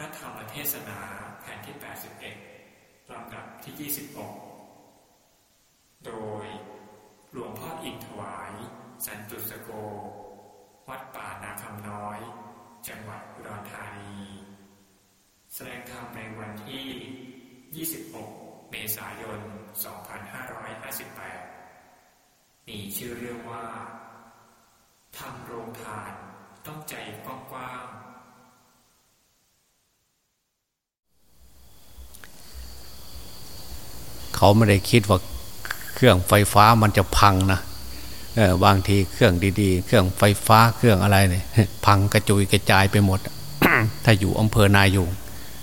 ระธรรมเทศนาแผ่นที่ 81 ลำดับที่ 26 โดยหลวงพ่ออินถวาย สันตุสโก วัดป่านาคำน้อย จังหวัดอุดรธานี แสดงธรรมในวันที่ 26 เมษายน 2558 มีชื่อเรื่องว่าทำโรงทานต้องใจกว้างๆ เขาไม่ได้คิดว่าเครื่องไฟฟ้ามันจะพังนะเออบางทีเครื่องดีๆ เครื่องไฟฟ้าเครื่องอะไรเนี่ยพังกระจุยกระจายไปหมด ถ้าอยู่อำเภอนายูง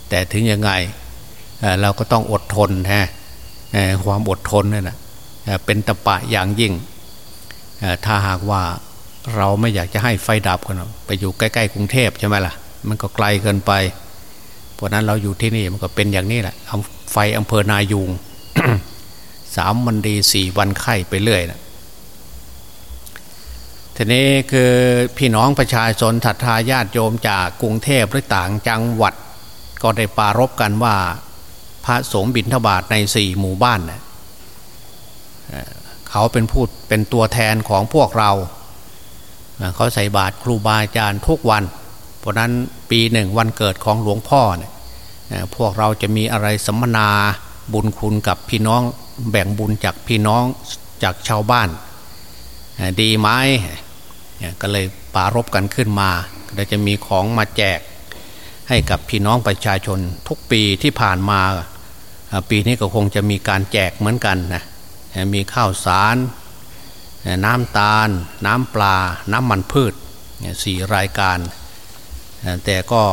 แต่ถึงยังไงเเราก็ต้องอดทนฮะความอดทนนี่นะเอ่อเป็นตะปะอย่างยิ่ง ถ้าหากว่าเราไม่อยากจะให้ไฟดับกันไปอยู่ใกล้ๆกรุงเทพใช่ไหมล่ะ มันก็ไกลเกินไป เพราะนั้นเราอยู่ที่นี่มันก็เป็นอย่างนี้แหละไฟอำเภอนายูง สามวันดีสี่วันไข้ไปเรื่อยนะทีนี้คือพี่น้องประชาชนศรัทธาญาติโยมจากกรุงเทพหรือต่างจังหวัด ก็ได้ปรารบกันว่า พระสงฆ์บิณฑบาตในสี่หมู่บ้านนะเอ่อเขาเป็นผู้เป็นตัวแทนของพวกเรา เขาใส่บาตรครูบาอาจารย์ทุกวัน เพราะนั้นปีหนึ่งวันเกิดของหลวงพ่อเนี่ยพวกเราจะมีอะไรสัมมนา บุญคุณกับพี่น้อง แบ่งบุญจากพี่น้องจากชาวบ้าน ดีไหมเนี่ยก็เลยปารบกันขึ้นมาก็จะมีของมาแจกให้กับพี่น้องประชาชนทุกปีที่ผ่านมาปีนี้ก็คงจะมีการแจกเหมือนกันนะมีข้าวสาร น้ำตาล น้ำปลา น้ำมันพืชสี่รายการ แต่ก็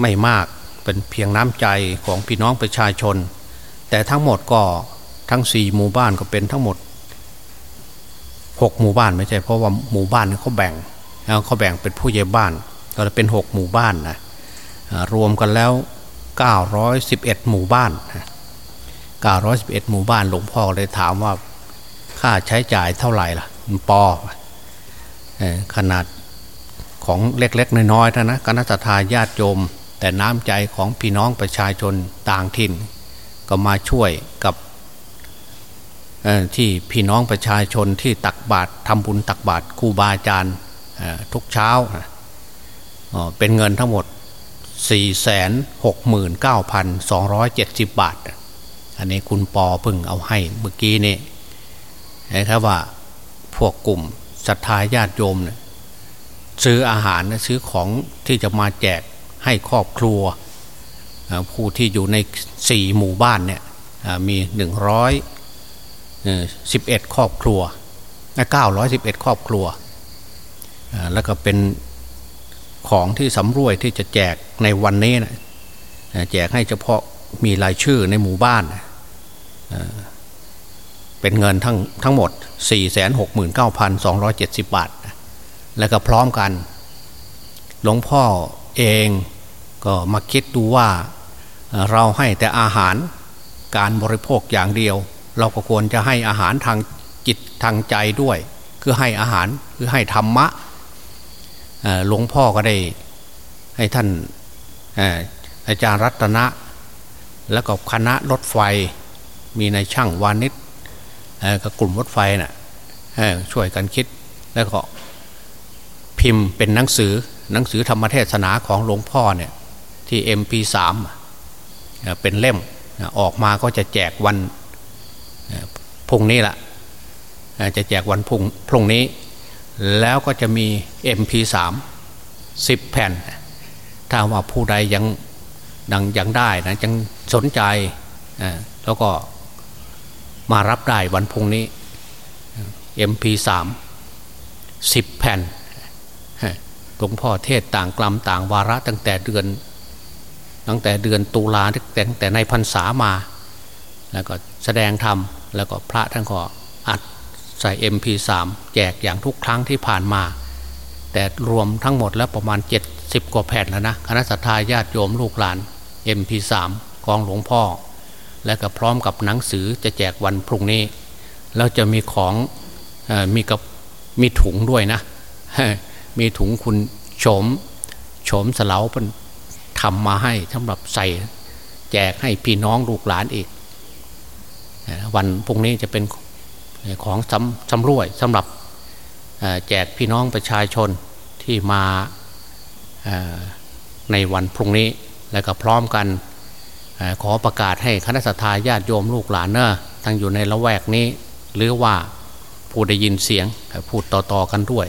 ไม่มาก เป็นเพียงน้ำใจของพี่น้องประชาชน แต่ทั้งหมดก็ทั้งสี่หมู่บ้านก็เป็นทั้งหมดหกหมู่บ้านไม่ใช่เพราะว่าหมู่บ้านเขาแบ่งแล้วเขาแบ่งเป็นผู้ใหญ่บ้าน ก็เลยเป็นหกหมู่บ้านนะรวมกันแล้ว 911 หมู่บ้าน 911 หมู่บ้านหลวงพ่อเลยถามว่าค่าใช้จ่ายเท่าไหร่ล่ะปอเอ่อขนาดของเล็กๆ น้อยๆนะนะคณะทาญาติโยม แต่น้ำใจของพี่น้องประชาชนต่างถิ่น ก็มาช่วยกับที่พี่น้องประชาชนที่ตักบาตรทำบุญตักบาตรครูบาอาจารย์ทุกเช้าเป็นเงินทั้งหมด 469,270 บาท อันนี้คุณปอเพิ่งเอาให้เมื่อกี้นี่นะครับว่าพวกกลุ่มศรัทธาญาติโยมเนี่ยซื้ออาหารซื้อของที่จะมาแจก ให้ครอบครัวผู้ที่อยู่ในสี่หมู่บ้านเนี่ยมีหนึ่งร้อยสิบเอ็ดครอบครัวเก้าร้อยสิบเอ็ดครอบครัว แล้วก็เป็นของที่สำรวยที่จะแจกในวันนี้นะแจกให้เฉพาะมีรายชื่อในหมู่บ้าน เป็นเงินทั้งทั้งหมด 469,270 บาทนะแล้วก็พร้อมกัน หลวงพ่อเอง ก็มาคิดดูว่าเราให้แต่อาหารการบริโภคอย่างเดียว เราก็ควรจะให้อาหารทางจิตทางใจด้วย คือให้อาหารคือให้ธรรมะหลวงพ่อก็ได้ให้ท่านอาจารย์รัตนะ แล้วก็คณะรถไฟมีในช่างวานิชกับกลุ่มรถไฟน่ะเอ่อช่วยกันคิดแล้วก็พิมพ์เป็นหนังสือหนังสือธรรมเทศนาของหลวงพ่อเนี่ย ที่ MP3 เอ่อเป็นเล่มออกมาก็จะแจกวันพรุ่งนี้ละจะแจกวันพรุ่งพรุ่งนี้ แล้วก็จะมี MP3 10 แผ่น ถ้าว่าผู้ใดยังดังยังได้นะยังสนใจแล้วก็มารับได้วันพรุ่งนี้ MP3 10 แผ่นหลวงพ่อเทศต่างกลัมต่างวาระตั้งแต่เดือน ตั้งแต่เดือนตุลาตั้งแต่แต่ในพรรษามา แล้วก็แสดงธรรม แล้วก็พระท่านก็อัดใส่ MP3 แจกอย่างทุกครั้งที่ผ่านมา แต่รวมทั้งหมดแล้วประมาณ 70 กว่าแผ่นแล้วนะคณะสัตยาญาติโยมลูกหลาน MP3 ของหลวงพ่อ และก็พร้อมกับหนังสือจะแจกวันพรุ่งนี้ แล้วจะมีของอมีกับมีถุงด้วยนะ มีถุงคุณโฉมโฉมสลาเป็น ทำมาให้สำหรับใส่แจกให้พี่น้องลูกหลานอีก วันพรุ่งนี้จะเป็นของสำสำรวยสำหรับแจกพี่น้องประชาชนที่มาในวันพรุ่งนี้และก็พร้อมกันขอประกาศให้คณะสัตยาญาติโยมลูกหลานเนอะทั้งอยู่ในละแวกนี้ หรือว่าผู้ได้ยินเสียงพูดต่อๆกันด้วย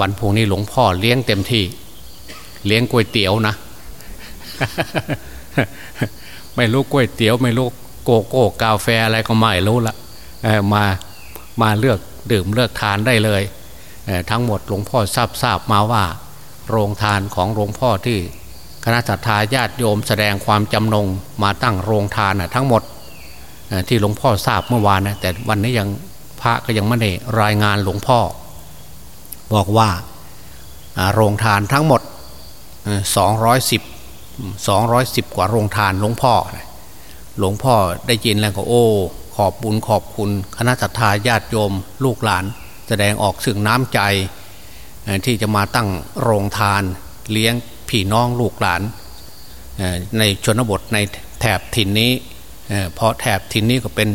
วันพรุ่งนี้หลวงพ่อเลี้ยงเต็มที่ เลี้ยงก๋วยเตี๋ยวนะ ไม่รู้ก๋วยเตี๋ยวไม่รู้โกโก้กาแฟอะไรก็ไม่รู้ละมามาเลือกดื่มเลือกทานได้เลย ทั้งหมดหลวงพ่อทราบทราบมาว่า โรงทานของหลวงพ่อที่คณะสัตยาญาติโยมแสดงความจำนงมาตั้งโรงทานทั้งหมดที่หลวงพ่อทราบเมื่อวานนะแต่วันนี้ยังพระก็ยังไม่ได้รายงานหลวงพ่อ บอกว่าโรงทานทั้งหมด 210 210กว่าโรงทานหลวงพ่อ หลวงพ่อได้ยินแล้วก็โอ้ ขอบบุญขอบคุณคณะสัตยาญาติโยม ลูกหลาน แสดงออกซึ่งน้ำใจ ที่จะมาตั้งโรงทาน เลี้ยงพี่น้องลูกหลาน ในชนบทในแถบถิ่นนี้เพราะแถบถิ่นนี้ก็เป็น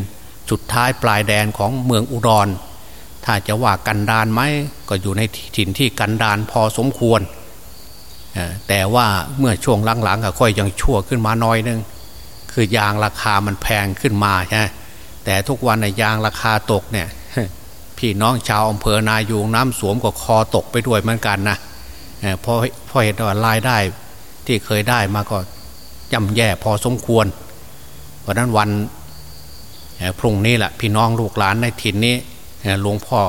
จุดท้ายปลายแดนของเมืองอุดร ถ้าจะว่ากันดานไหมก็อยู่ในถิ่นที่กันดานพอสมควร แต่ว่าเมื่อช่วงหลังๆก็ค่อยยังชั่วขึ้นมาน้อยนึงคือยางราคามันแพงขึ้นมาใช่ไหมแต่ทุกวันในยางราคาตกเนี่ยพี่น้องชาวอำเภอนายูงน้ำสวมก็คอตกไปด้วยเหมือนกันนะเพราะเพราะเหตุว่ารายได้ที่เคยได้มาก็ย่ำแย่พอสมควร เพราะนั้นวันพรุ่งนี้แหละพี่น้องลูกหลานในถิ่นนี้หลวงพ่อ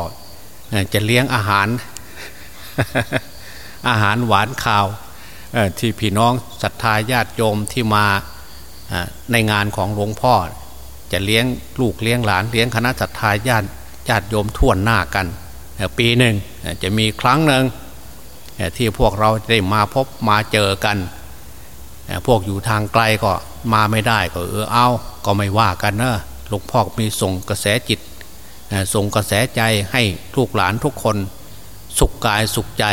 จะเลี้ยงอาหาร อาหารหวานข้าวที่พี่น้องศรัทธาญาติโยมที่มาในงานของหลวงพ่อ จะเลี้ยงลูกเลี้ยงหลานเลี้ยงคณะศรัทธาญาติญาติโยมท่วนหน้ากัน ปีหนึ่งจะมีครั้งหนึ่งที่พวกเราได้มาพบมาเจอกัน พวกอยู่ทางไกลก็มาไม่ได้ก็เออเอาก็ไม่ว่ากันเนอะหลวงพ่อมีส่งกระแสจิตส่งกระแสใจให้ลูกหลานทุกคน สุขกายสุขใจ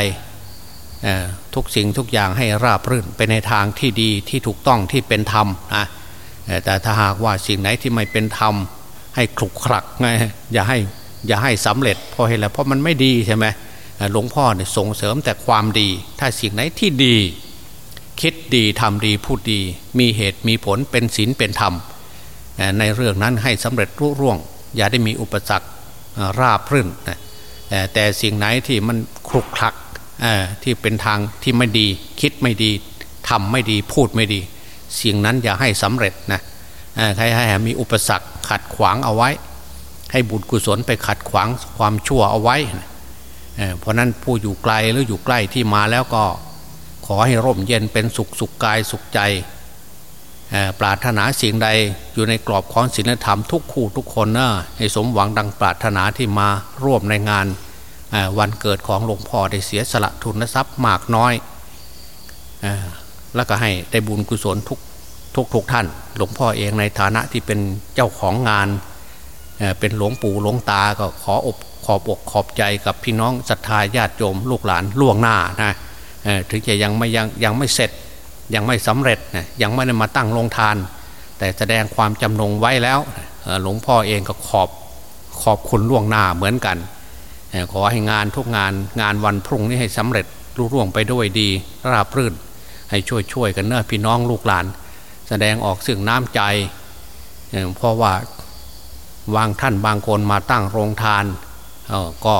ทุกสิ่งทุกอย่างให้ราบรื่นไปในทางที่ดีที่ถูกต้องที่เป็นธรรมนะแต่ถ้าหากว่าสิ่งไหนที่ไม่เป็นธรรม ให้คลุกคลักไงอย่าให้อย่าให้สำเร็จเพราะเหตุอะไรเพราะมันไม่ดีใช่ไหมหลวงพ่อเนี่ยส่งเสริมแต่ความดี ถ้าสิ่งไหนที่ดี คิดดีทำดีพูดดี มีเหตุมีผลเป็นศีลเป็นธรรม ในเรื่องนั้นให้สำเร็จรุ่ร่วง อย่าได้มีอุปสรรคราบรื่นแต่สิ่งไหนที่มันคลุกคลัก ที่เป็นทางที่ไม่ดีคิดไม่ดีทำไม่ดีพูดไม่ดีสิ่งนั้นอย่าให้สำเร็จนะใครให้มีอุปสรรคขัดขวางเอาไว้ ให้บุญกุศลไปขัดขวางความชั่วเอาไว้เพราะนั้นผู้อยู่ไกลหรืออยู่ใกล้ที่มาแล้วก็ขอให้ร่มเย็นเป็นสุขสุขกายสุขใจปรารถนาสิ่งใดอยู่ในกรอบของศีลธรรมทุกคู่ทุกคนนะให้สมหวังดังปรารถนาที่มาร่วมในงาน วันเกิดของหลวงพ่อได้เสียสละทุนทรัพย์มากน้อยแล้วก็ให้ได้บุญกุศลทุกทุกทุกท่าน หลวงพ่อเองในฐานะที่เป็นเจ้าของงานเป็นหลวงปู่หลวงตาก็ขออบขอบอกขอบใจกับพี่น้องศรัทธาญาติโยมลูกหลานล่วงหน้านะถึงจะยังไม่ยังยังไม่เสร็จยังไม่สำเร็จนะยังไม่ได้มาตั้งโรงทาน แต่แสดงความจำนงไว้แล้วหลวงพ่อเองก็ขอบขอบคุณล่วงหน้าเหมือนกัน ขอให้งานทุกงานงานวันพรุ่งนี้ให้สำเร็จรุ่ร่วงไปด้วยดีราบรื่น ให้ช่วยช่วยกันเนอะพี่น้องลูกหลาน แสดงออกซึ่งน้ำใจเพราะว่าวางท่านบางคนมาตั้งโรงทานก็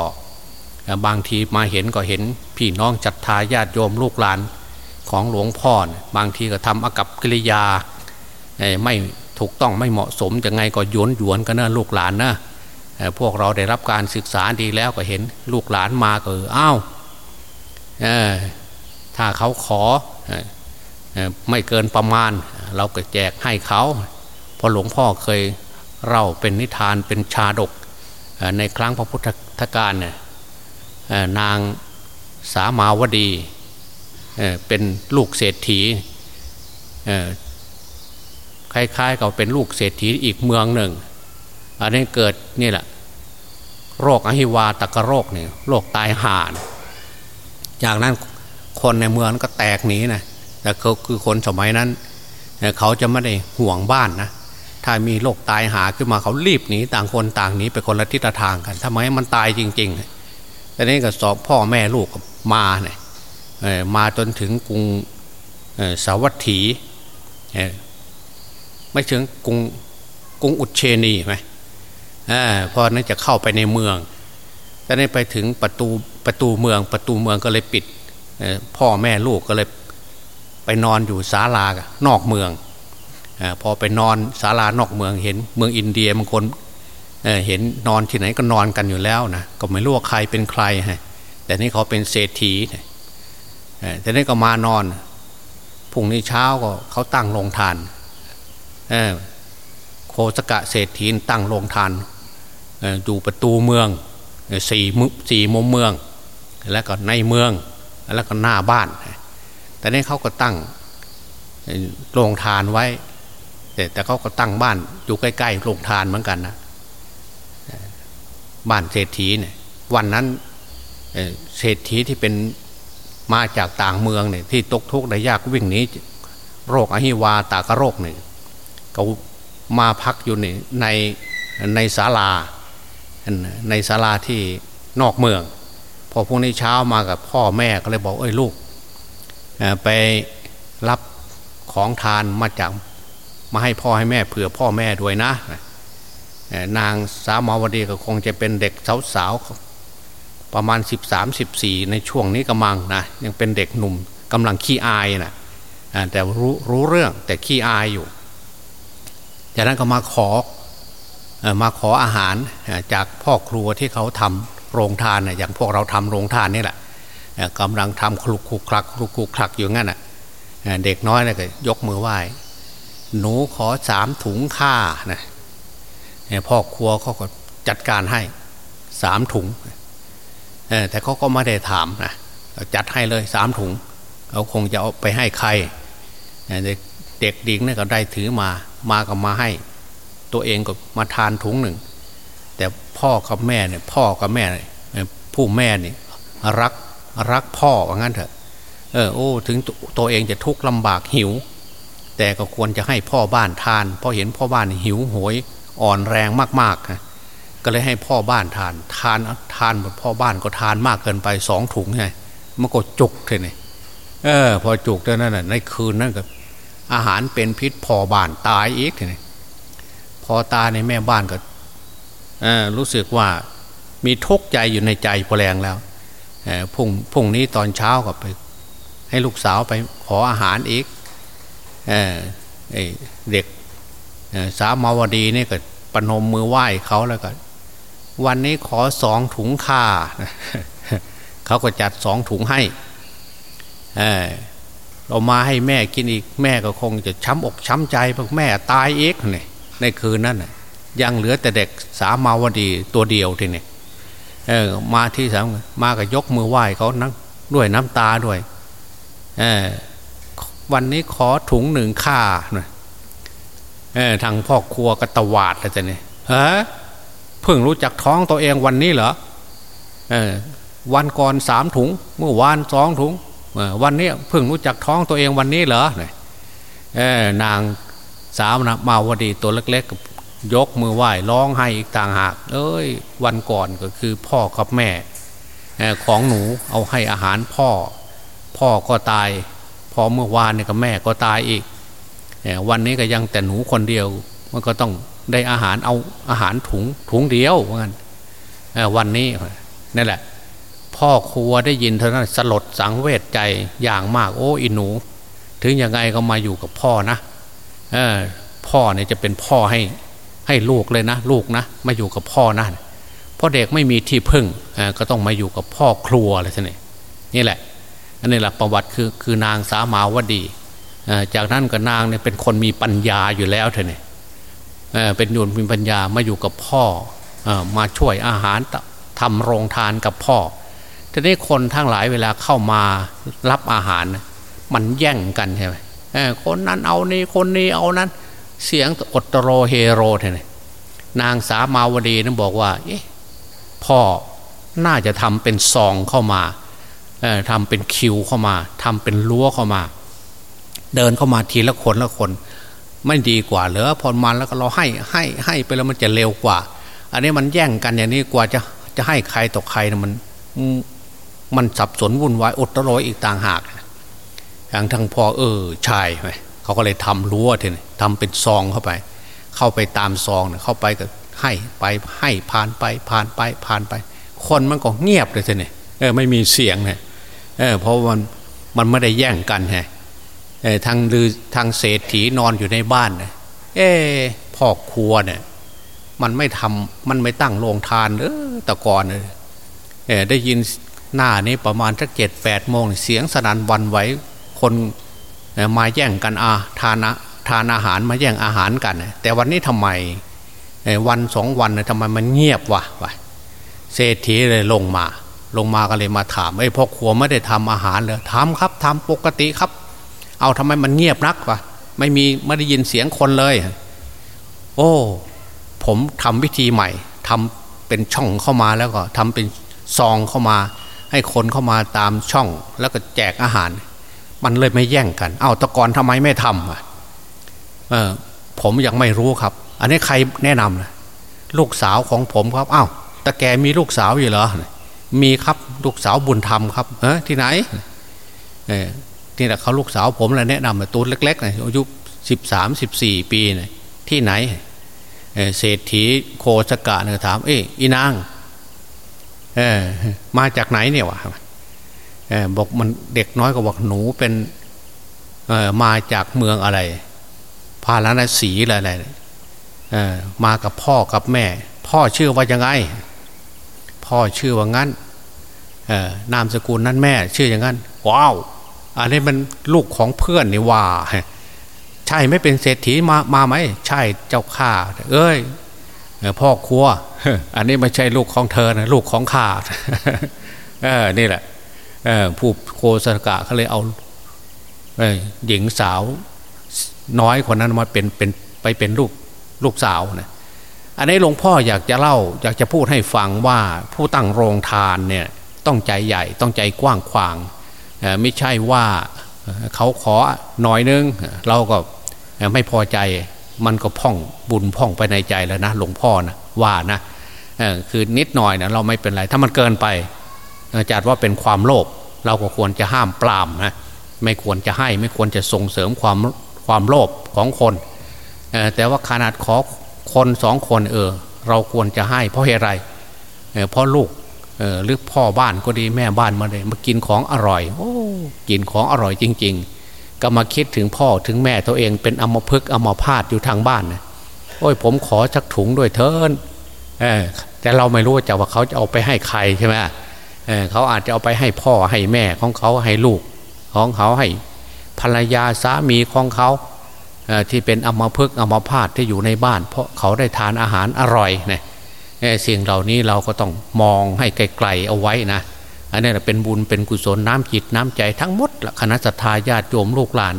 บางทีมาเห็นก็เห็น พี่น้องจัตตาญาติโยมลูกหลานของหลวงพ่อ บางทีก็ทำอากับกิริยาไม่ถูกต้องไม่เหมาะสมยังไงก็ยวนหยวนกันนะลูกหลานนะ พวกเราได้รับการศึกษาดีแล้วก็เห็นลูกหลานมาก็อ้าวถ้าเขาขอไม่เกินประมาณ เราก็แจกให้เขาพอหลวงพ่อเคยเล่าเป็นนิทานเป็นชาดกในครั้งพระพุทธกาลเนี่ยนางสามาวดีเป็นลูกเศรษฐีคล้ายๆกับเป็นลูกเศรษฐีอีกเมืองหนึ่ง อันนี้เกิดนี่แหละ โรคอหิวาตกโรคเนี่ยโรคตายห่าน จากนั้นคนในเมืองก็แตกหนีนะแต่เขาคือคนสมัยนั้น เขาจะไม่ได้ห่วงบ้านนะถ้ามีโรคตายหาขึ้นมาเขารีบหนีต่างคนต่างหนีไปคนละทิศทางกันทำไมมันตายจริงๆแต่นี้ก็สอบพ่อแม่ลูกมาเนี่ยมาจนถึงกรุงสาวัตถีไม่ถึงกรุงกรุงอุเชนีไหม พอนั้นจะเข้าไปในเมืองแต่นี้ไปถึงประตูประตูเมือง ประตูเมืองก็เลยปิดพ่อแม่ลูกก็เลยไปนอนอยู่ศาลานอกเมืองอพอไปนอนศาลานอกเมืองเห็น เมืองอินเดียบางคนเเห็นนอนที่ไหนก็นอนกันอยู่แล้วนะก็ไม่รู้ว่าใครเป็นใครฮะแต่นี่เขาเป็นเศรษฐีแต่นี่ก็มานอนพรุ่งนี้เช้าก็เขาตั้งโรงทานโคสกะเศรษฐีตั้งโรงทาน อยู่ประตูเมืองสี่มุสี่มุมเมือง แล้วก็ในเมืองแล้วก็หน้าบ้าน แต่นี่เขาก็ตั้งโรงทานไว้ แต่แต่เขาก็ตั้งบ้านอยู่ใกล้ๆโรงทานเหมือนกันนะบ้านเศรษฐีเนี่ยวันนั้นเศรษฐีที่เป็นมาจากต่างเมืองเนี่ยที่ตกทุกข์ได้ยากวิ่งหนีโรคอหิวาตากโรคหนึ่งเขามาพักอยู่ในในในศาลา ในศาลาที่นอกเมือง พอพรุ่งนี้เช้ามากับพ่อแม่ก็เลยบอกเอ้ยลูกไปรับของทานมาจากมาให้พ่อให้แม่เผื่อพ่อแม่ด้วยนะนางสาวมาวดีก็คงจะเป็นเด็กสาวๆประมาณ 13 14 ในช่วงนี้กำลังนะยังเป็นเด็กหนุ่มกำลังขี้อายนะแต่รู้รู้เรื่องแต่ขี้อายอยู่จากนั้นก็มาขอ มาขออาหารจากพ่อครัวที่เขาทำโรงทานอย่างพวกเราทำโรงทานนี่แหละกำลังทำคลุกคลุกคลักคลุกคลุกคลักอยู่งั้นเด็กน้อยก็ยกมือไหว้หนูขอสามถุงข้านะพ่อครัวเขาก็จัดการให้สามถุงแต่เขาก็ไม่ได้ถามนะจัดให้เลยสามถุงเขาคงจะเอาไปให้ใครเด็กดิ้งนี่ก็ได้ถือมามาก็มาให้ ตัวเองก็มาทานถุงหนึ่ง แต่พ่อกับแม่เนี่ยพ่อกับแม่ผู้แม่เนี่ยรักรักพ่อว่างั้นเถอะเออโอ้ถึงตัวเองจะทุกข์ลำบากหิว แต่ก็ควรจะให้พ่อบ้านทานเพราะเห็นพ่อบ้านหิวโหยอ่อนแรงมากๆนะก็เลยให้พ่อบ้านทาน ทานทานหมดพ่อบ้านก็ทานมากเกินไปสองถุงไงมันก็จุกเลยนี่เออ พอจุกเท่านั้นในคืนนั้นก็อาหารเป็นพิษพอบ้านตายอีกเลย พอตาในแม่บ้านก็รู้สึกว่ามีทุกข์ใจอยู่ในใจพอแรงแล้วพุ่งพุ่งนี้ตอนเช้าก็ไป ให้ลูกสาวไปขออาหารอีกเเด็กสามาวดีนี่ก็ปนมมือไหว้เขาแล้วก็วันนี้ขอสองถุงข้าเขาก็จัดสองถุงให้เรามาให้แม่กินอีกแม่ก็คงจะช้ำอกช้ำใจเพราะแม่ตายเอกเนี่ย ในคืนนั้นยังเหลือแต่เด็กสามาวดีตัวเดียวทีนี่เออมาที่สามมาก็ยกมือไหว้เขานั่งด้วยน้ำตาด้วยเออวันนี้ขอถุงหนึ่งค่าหน่อยเออทางพ่อครัวก็ตวาดเลยจะเนี่ยฮะเพิ่งรู้จักท้องตัวเองวันนี้เหรอเออวันก่อนสามถุง เมื่อวานสองถุงวันนี้เพิ่งรู้จักท้องตัวเองวันนี้เหรอเนี่ยนาง สาวนะมาวดีตัวเล็กๆ ยกมือไหว้ร้องไห้อีกต่างหาก เอ้ย วันก่อนก็คือพ่อกับแม่ของหนูเอาให้อาหารพ่อ พ่อก็ตาย พอเมื่อวานเนี่ยก็แม่ก็ตายอีกวันนี้ก็ยังแต่หนูคนเดียว มันก็ต้องได้อาหารเอาอาหารถุงถุงเดียวว่างั้นวันนี้นั่นแหละ พ่อครัวได้ยินเท่านั้นสลดสังเวชใจอย่างมากโอ้อินหนู ถึงยังไงก็มาอยู่กับพ่อนะ พ่อเนี่ยจะเป็นพ่อให้ให้ลูกเลยนะ ลูกนะมาอยู่กับพ่อนะเพราะเด็กไม่มีที่พึ่งก็ต้องมาอยู่กับพ่อครัวอะไรท่นี่นี่แหละอันนี้แหละประวัติคือคือนางสามาวดีจากนั้นก็นางเนี่ยเป็นคนมีปัญญาอยู่แล้วเท่นี่เป็นยุนมีปัญญามาอยู่กับพ่อมาช่วยอาหารทำโรงทานกับพ่อทีนี้คนทั้งหลายเวลาเข้ามารับอาหาร มันแย่งกันใช่ไหม คนนั้นเอานี่คนนี้เอานั้น เสียงอดโรเฮโรเนี่ยนางสามาวดีนั้นบอกว่าเอ๊ะพ่อน่าจะทำเป็นซองเข้ามาทำเป็นคิวเข้ามาทำเป็นรั้วเข้ามา เดินเข้ามาทีละคนละคน ไม่ดีกว่าเหรอพอมาแล้วก็เราให้ให้ให้ไปแล้วมันจะเร็วกว่า อันนี้มันแย่งกันอย่างนี้กว่าจะจะให้ใครต่อใครนะมันมันสับสนวุ่นวายอดตรอยอีกต่างหาก อย่างทางพ่อเออชายไหมเขาก็เลยทำรั้วทีนี้ทำเป็นซองเข้าไป เข้าไปตามซองเนี่ยเข้าไปก็ให้ไปให้ผ่านไปผ่านไปผ่านไป คนมันก็เงียบเลยทีนี้เออไม่มีเสียงเนี่ยเออเพราะมันมันไม่ได้แย่งกันไงเออทางลือทางเศรษฐีนอนอยู่ในบ้านเนี่ยเออพ่อครัวเนี่ยมันไม่ทำมันไม่ตั้งโรงทานเออตะกอนเลยเออได้ยินหน้านี้ประมาณสักเจ็ดแปดโมงเสียงสนั่นวันไหว คนมาแย่งกันอาทานทานอาหารมาแย่งอาหารกัน แต่วันนี้ทำไมวันสองวันทำไมมันเงียบวะวะเศรษฐีเลยลงมา ลงมาก็เลยมาถามไอ้พ่อครัวไม่ได้ทำอาหารเลยทำครับทำปกติครับ เอาทำไมมันเงียบนักวะไม่มีไม่ได้ยินเสียงคนเลย โอ้ ผมทำวิธีใหม่ทำเป็นช่องเข้ามาแล้วก็ทำเป็นซองเข้ามา ให้คนเข้ามาตามช่องแล้วก็แจกอาหาร มันเลยไม่แย่งกัน เอาตะกอนทำไมไม่ทำอะเออผมยังไม่รู้ครับ อันนี้ใครแนะนำนะลูกสาวของผมครับอ้าวตะแกมีลูกสาวอยู่เหรอมีครับลูกสาวบุญธรรมครับ เออที่ไหนเออนี่แหละเขาลูกสาวผมเลยแนะนำตัวเล็กๆนะอายุสิบสามสิบสี่ปีนะที่ไหนเศรษฐีโคสกะเนี่ยถาม เอ้ยอีนางเออมาจากไหนเนี่ยวะ บอกมันเด็กน้อยก็บอกหนูเป็นมาจากเมืองอะไร พาราณสีอะไรมากับพ่อกับแม่ พ่อชื่อว่ายังไง พ่อชื่อว่างั้นนามสกุลนั้นแม่ ชื่ออย่างนั้น ว้าว อันนี้มันลูกของเพื่อนนี่ว่าใช่ไม่เป็นเศรษฐีมามาไหมใช่เจ้าข้าเอ้ยพ่อครัว อันนี้ไม่ใช่ลูกของเธอนะลูกของข้าเออนี่แหละ ผู้โคสกะเขาเลยเอาหญิงสาวน้อยคนนั้นมาเป็นเป็นไปเป็นลูกลูกสาวนะอันนี้หลวงพ่ออยากจะเล่า อยากจะพูดให้ฟังว่าผู้ตั้งโรงทานเนี่ยต้องใจใหญ่ต้องใจกว้างขวางไม่ใช่ว่าเขาขอหน่อยนึง เราก็ไม่พอใจมันก็พ่องบุญพ่องไปในใจแล้วนะ หลวงพ่อนะว่านะคือนิดหน่อยนะเราไม่เป็นไร ถ้ามันเกินไป จัดว่าเป็นความโลภเราก็ควรจะห้ามปรามนะไม่ควรจะให้ไม่ควรจะส่งเสริมความความโลภของคน แต่ว่าขนาดขอคนสองคนเออเราควรจะให้เพราะเหตุไรเพราะลูกหรือพ่อบ้านก็ดีแม่บ้านมาเลยมากินของอร่อย โอ้กินของอร่อยจริง ๆ ก็มาคิดถึงพ่อถึงแม่ตัวเองเป็นอมพึกอมพาตอยู่ทางบ้านนะโอ้ยผมขอชักถุงด้วยเถินแต่เราไม่รู้จะว่าเขาจะเอาไปให้ใครใช่ไหม เขาอาจจะเอาไปให้พ่อให้แม่ของเขาให้ลูก ของเขาให้ภรรยาสามีของเขาที่เป็นอมพึกอมพาตที่อยู่ในบ้าน เพราะเขาได้ทานอาหารอร่อยเนี่ยสิ่งเหล่านี้เราก็ต้องมองให้ไกลๆเอาไว้นะอันนี้เป็นบุญเป็นกุศลน้ำจิตน้ำใจทั้งหมดคณะสัตยาญาติโยมลูกหลาน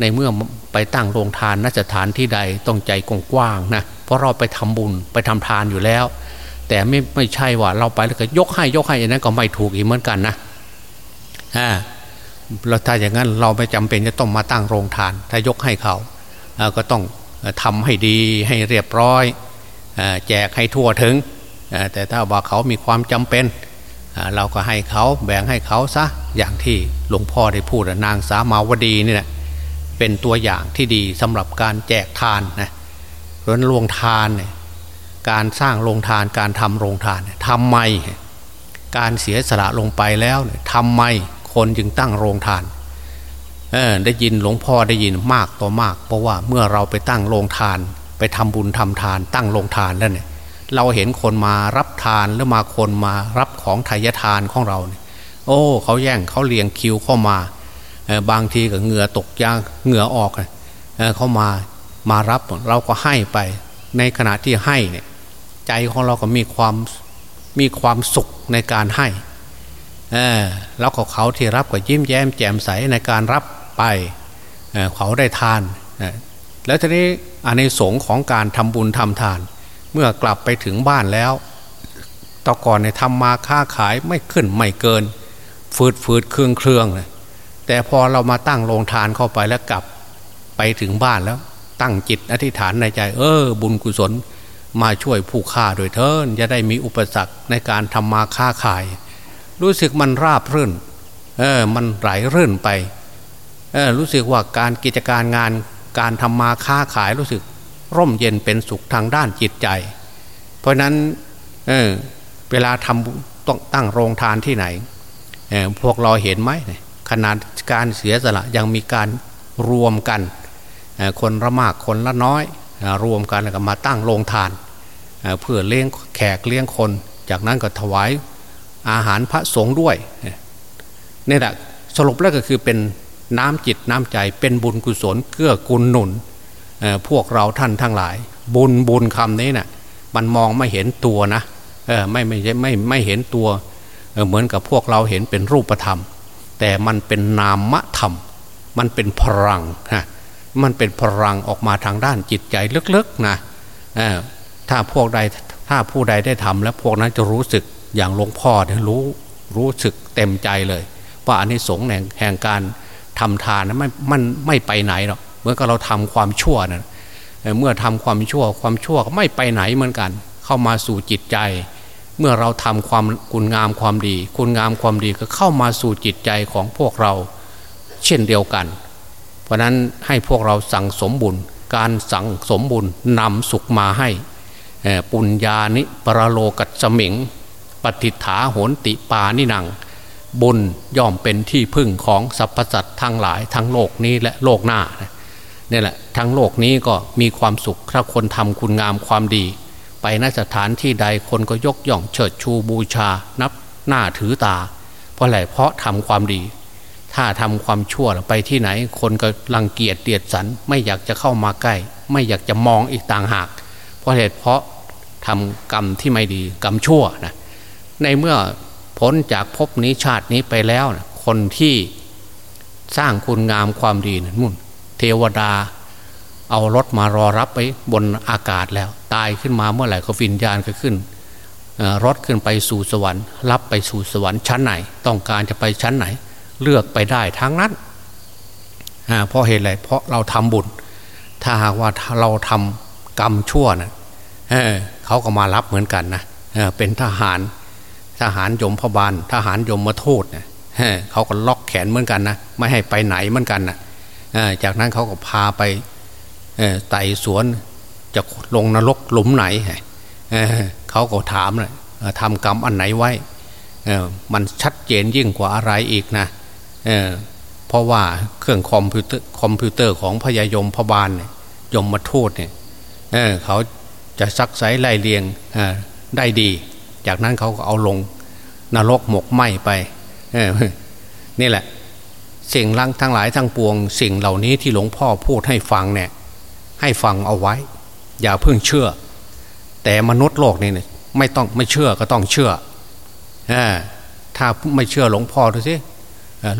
ในเมื่อไปตั้งโรงทานนัสถานที่ใดต้องใจกว้างๆนะเพราะเราไปทำบุญไปทำทานอยู่แล้ว แต่ไม่ไม่ใช่ว่าเราไปแล้วก็ยกให้ยกให้อย่างนั้นก็ไม่ถูกอีกเหมือนกันนะอ่าเราถ้าอย่างนั้นเราไม่จำเป็นจะต้องมาตั้งโรงทาน ถ้ายกให้เขาก็ต้องทำให้ดีให้เรียบร้อยแจกให้ทั่วถึง แต่ถ้าว่าเขามีความจำเป็น เราก็ให้เขาแบ่งให้เขาซะอย่างที่หลวงพ่อได้พูดนางสามาวดีนี่แหละเป็นตัวอย่างที่ดีสำหรับการแจกทานนะเพราะนั้นรวงทานเนี่ย การสร้างโรงทานการทำโรงทานทำไม การเสียสละลงไปแล้วทำไมคนจึงตั้งโรงทานได้ยินหลวงพ่อได้ยินมากต่อมาก เพราะว่าเมื่อเราไปตั้งโรงทาน ไปทำบุญทำทาน ตั้งโรงทานแล้วเนี่ยเราเห็นคนมารับทานหรือมาคนมารับของทายทานของเราเนี่ยโอ้เขาแย่งเขาเลียงคิวเข้ามาบางทีก็เหงื่อตกยางเหงื่อออกเขามามารับเราก็ให้ไป ในขณะที่ให้เนี่ย ใจของเราก็มีความมีความสุขในการให้แล้วก็เขาที่รับก็ยิ้มแย้มแจ่มใสในการรับไปเเขาได้ทานแล้วทีนี้อันในสงของการทำบุญทำทาน เมื่อกลับไปถึงบ้านแล้วต่อก่อนในทำมาค้าขายไม่ขึ้นไม่เกิน ฟืดฟืดเครื่องเครื่องเลยแต่พอเรามาตั้งโรงทานเข้าไปแล้วกลับไปถึงบ้านแล้ว ตั้งจิตอธิษฐานในใจ เออ บุญกุศล มาช่วยผู้ฆ่าโดยเทินจะได้มีอุปสรรคในการทำมาค้าขาย รู้สึกมันราบรื่นเออมันไหลรื่นไปเออรู้สึกว่าการกิจการงานการทำมาค้าขายรู้สึก ร่มเย็นเป็นสุขทางด้านจิตใจ เพราะนั้นเออเวลาทำต้องตั้งโรงทานที่ไหนเออพวกเราเห็นไหมขนาดการเสียสละยังมีการรวมกัน คนละมากคนละน้อย รวมกันแล้วก็มาตั้งโรงทาน เพื่อเลี้ยงแขกเลี้ยงคน จากนั้นก็ถวายอาหารพระสงฆ์ด้วยนี่แหละสรุปแล้วก็คือเป็นน้ำจิตน้ำใจเป็นบุญกุศลเกื้อกูลหนุนพวกเราท่านทั้งหลาย บุญบุญคำนี้นะ่ะมันมองไม่เห็นตัวนะไม่ไม่ไม่ไม่เห็นตัวเหมือนกับพวกเราเห็นเป็นรูปธรรม แต่มันเป็นนามธรรม มันเป็นพลังฮะมันเป็นพลังออกมาทางด้านจิตใจลึกๆนะ ถ้าพวกใดถ้าผู้ใดได้ทำแล้วพวกนั้นจะรู้สึกอย่างหลวงพ่อเนี่ยรู้รู้สึกเต็มใจเลย ว่าอันนี้สงแห่งแห่งการทำทานนะไม่มันไม่ไปไหนหรอกเมื่อเราทำความชั่วนะเมื่อทำความชั่วความชั่วก็ไม่ไปไหนเหมือนกัน เข้ามาสู่จิตใจ เมื่อเราทำความคุณงามความดี คุณงามความดีก็เข้ามาสู่จิตใจของพวกเรา เช่นเดียวกัน เพราะนั้นให้พวกเราสั่งสมบุญการสั่งสมบุญนำสุขมาให้ ปุญญานิปรโลกัสมิง ปฏิฐาโหนติปานิหนัง บุญย่อมเป็นที่พึ่งของสรรพสัตว์ทั้งหลายทั้งโลกนี้และโลกหน้านี่แหละทั้งโลกนี้ก็มีความสุขถ้าคนทำคุณงามความดี ไปนสถานที่ใดคนก็ยกย่องเชิดชูบูชา นับหน้าถือตา เพราะอะไรเพราะทำความดี ถ้าทำความชั่วไปที่ไหน คนก็รังเกียจเดียดสันไม่อยากจะเข้ามาใกล้ ไม่อยากจะมองอีกต่างหากเราะเหตุเพราะทำกรรมที่ไม่ดีกรรมชั่วนะในเมื่อพ้นจากภพนี้ชาตินี้ไปแล้วนะคนที่สร้างคุณงามความดีนะมุ่น เทวดา เอารถมารอรับไปบนอากาศแล้ว ตายขึ้นมาเมื่อไหร่ก็ฟินญาณก็ขึ้นรถขึ้นไปสู่สวรรค์ รับไปสู่สวรรค์ชั้นไหน ต้องการจะไปชั้นไหน เลือกไปได้ทั้งนั้นเพราะเหตุอะไรเพราะเราทำบุญ ถ้าหากว่าเราทำกรรมชั่วนะ เเขาก็มารับเหมือนกันนะเเป็นทหารทหารยมพบาลทหารยมมาโทษเนะเขาก็ล็อกแขนเหมือนกันนะไม่ให้ไปไหนเหมือนกันนะจากนั้นเขาก็พาไปไต่สวนจะลงนรกหลุมไหนเขาก็ถามเลยทำกรรมอันไหนไว้มันชัดเจนยิ่งกว่าอะไรอีกนะเพราะว่าเครื่องคอมพิวเตอร์คอมพิวเตอร์ของพญายมพบาลยมมาโทษเนี่ยเเขา จะซักไซไล่เลียงได้ดี จากนั้นเขาก็เอาลงนรกหมกไหมไปนี่แหละ สิ่งลังทั้งหลายทั้งปวง สิ่งเหล่านี้ที่หลวงพ่อพูดให้ฟังเนี่ย ให้ฟังเอาไว้ อย่าเพิ่งเชื่อ แต่มนุษย์โลกนี่เนี่ยไม่ต้องไม่เชื่อก็ต้องเชื่อถ้าไม่เชื่อหลวงพ่อดูสิ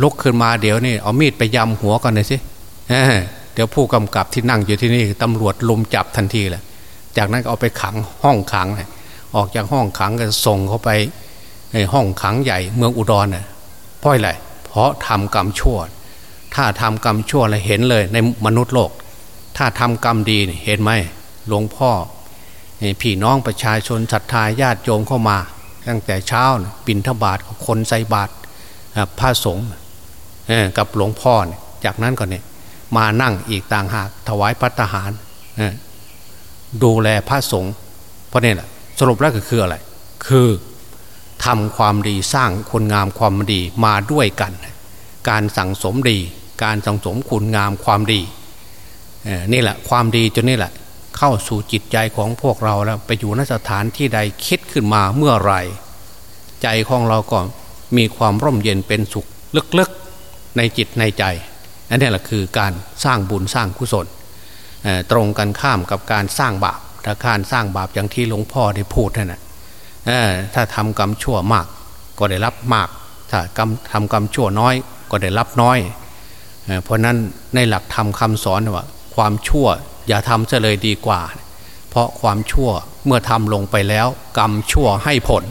ลุกขึ้นมาเดี๋ยวนี่เอามีดไปยำหัวกันเลยสิเดี๋ยวผู้กำกับที่นั่งอยู่ที่นี่ตำรวจลุมจับทันทีแหละ จากนั้นก็เอาไปขังห้องขังออกจากห้องขังก็ส่งเขาไปในห้องขังใหญ่เมืองอุดรน่ะเพราะอะไรเพราะทำกรรมชั่ว ถ้าทำกรรมชั่วอะไรเห็นเลยในมนุษย์โลก ถ้าทำกรรมดีเห็นไหมหลวงพ่อพี่น้องประชาชนศรัทธาญาติโยมเข้ามา ตั้งแต่เช้าปินทบาทคนใส่บาตรพระสงฆ์กับหลวงพ่อจากนั้นก่อนเนี่ยมานั่งอีกต่างหากถวายพัฒหาร ดูแลพระสงฆ์เพราะนี่แหละสรุปแล้วก็คืออะไร คือทำความดีสร้างคุณงามความดีมาด้วยกัน การสั่งสมดี การสั่งสมคุณงามความดีนี่แหละความดีจนนี่แหละ เข้าสู่จิตใจของพวกเราแล้วไปอยู่นสถานที่ใดคิดขึ้นมาเมื่อไรใจของเราก็มีความร่มเย็นเป็นสุขลึกๆในจิตในใจอันนี้แหละคือการสร้างบุญสร้างกุศล ตรงกันข้ามกับการสร้างบาปถ้าการสร้างบาปอย่างที่หลวงพ่อได้พูดนั่นแหะถ้าทำกรรมชั่วมากก็ได้รับมาก ถ้ากรรมทำกรรมชั่วน้อยก็ได้รับน้อย เพราะนั้นในหลักธรรมคาสอนว่า ความชั่วอย่าทำเลยดีกว่า เพราะความชั่วเมื่อทำลงไปแล้ว กรรมชั่วให้ผล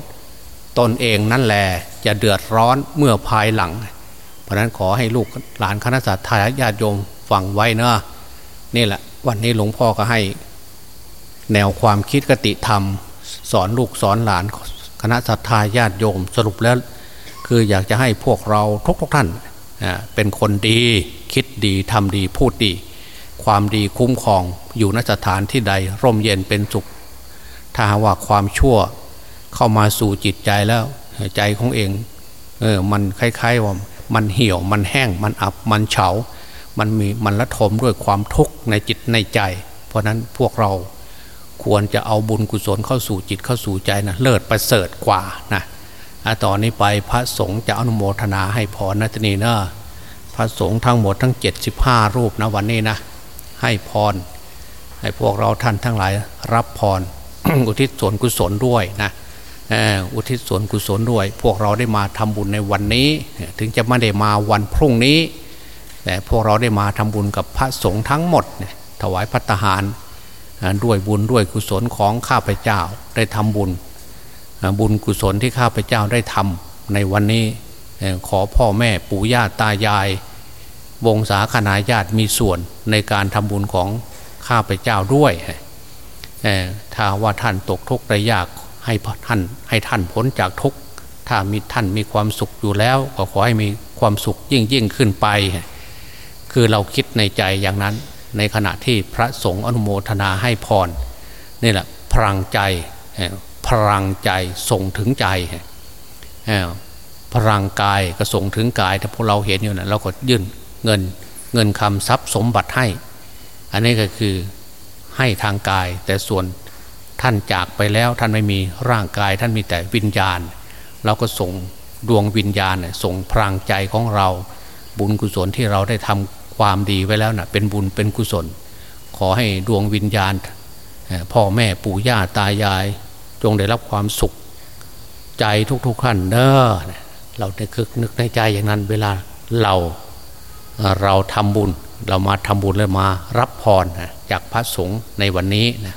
ตนเองนั่นแหละจะเดือดร้อนเมื่อภายหลัง เพราะนั้นขอให้ลูกหลานคณะสัตยาญาติโยมฟังไว้นะนี่แหละ วันนี้หลวงพ่อก็ให้ แนวความคิดกติธรรม สอนลูกสอนหลาน คณะสัตยาญาติโยมสรุปแล้ว คืออยากจะให้พวกเราทุกทุกท่านเป็นคนดีคิดดีทำดีพูดดี ความดีคุ้มครองอยู่นสถานที่ใด ร่มเย็นเป็นสุข ถ้าว่าความชั่วเข้ามาสู่จิตใจแล้วใจของเองเออมันคล้ายๆว่ามันเหี่ยวมันแห้งมันอับมันเฉา มันมีมันละทมด้วยความทุกข์ในจิตในใจ เพราะนั้นพวกเราควรจะเอาบุญกุศลเข้าสู่จิตเข้าสู่ใจนะเลิศประเสริฐกว่านะต่อนนี้ไปพระสงฆ์จะอนุโมทนาให้พรนะทนีเนะพระสงฆ์ทั้งหมดทั้ง 75 รูปนะวันนี้นะ ให้พร ให้พวกเราท่านทั้งหลายรับพร อุทิศส่วนกุศลด้วยนะอุทิศส่วนกุศลด้วย พวกเราได้มาทำบุญในวันนี้ ถึงจะไม่ได้มาวันพรุ่งนี้ แต่พวกเราได้มาทำบุญกับพระสงฆ์ทั้งหมดถวายพัตหารด้วยบุญด้วยกุศลของข้าพเจ้าได้ทำบุญ บุญกุศลที่ข้าพเจ้าได้ทำในวันนี้ขอพ่อแม่ปู่ย่าตายาย วงศาคณาญาติมีส่วนในการทำบุญของข้าพเจ้าด้วยถ้าว่าท่านตกทุกข์ได้ยากให้ท่านให้ท่านพ้นจากทุกข์ถ้ามีท่านมีความสุขอยู่แล้ว ก็ขอให้มีความสุขยิ่งยิ่งขึ้นไป คือเราคิดในใจอย่างนั้น ในขณะที่พระสงฆ์อนุโมทนาให้พรนี่แหละพลังใจพลังใจส่งถึงใจพลังกายก็ส่งถึงกายถ้าพวกเราเห็นอยู่นะเราก็ยื่นเงินเงินคำทรัพย์สมบัติให้ อันนี้ก็คือให้ทางกาย แต่ส่วนท่านจากไปแล้วท่านไม่มีร่างกายท่านมีแต่วิญญาณ เราก็ส่งดวงวิญญาณส่งพลังใจของเรา บุญกุศลที่เราได้ทำ ความดีไว้แล้วนะ่ะเป็นบุญเป็นกุศล ขอให้ดวงวิญญาณ พ่อแม่ปู่ย่าตายาย จงได้รับความสุขใจทุกๆท่านเนอเราในคึกนึกในใจอย่างนั้นเวลาเราเราทำบุญ เรามาทำบุญแล้วมารับพรจากพระสงฆ์ในวันนี้นะ